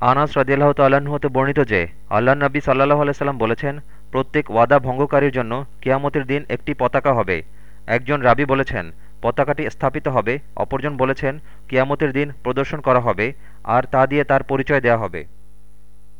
আনাস রাজিয়াল্লাহ তাল্লাহ্ন হতে বর্ণিত যে আল্লাহ নবী সাল্লাহ আলাইসাল্লাম বলেছেন, প্রত্যেক ওয়াদা ভঙ্গকারীর জন্য কিয়ামতের দিন একটি পতাকা হবে। একজন রাবি বলেছেন, পতাকাটি স্থাপিত হবে। অপরজন বলেছেন, কিয়ামতের দিন প্রদর্শন করা হবে, আর তা দিয়ে তার পরিচয় দেয়া হবে।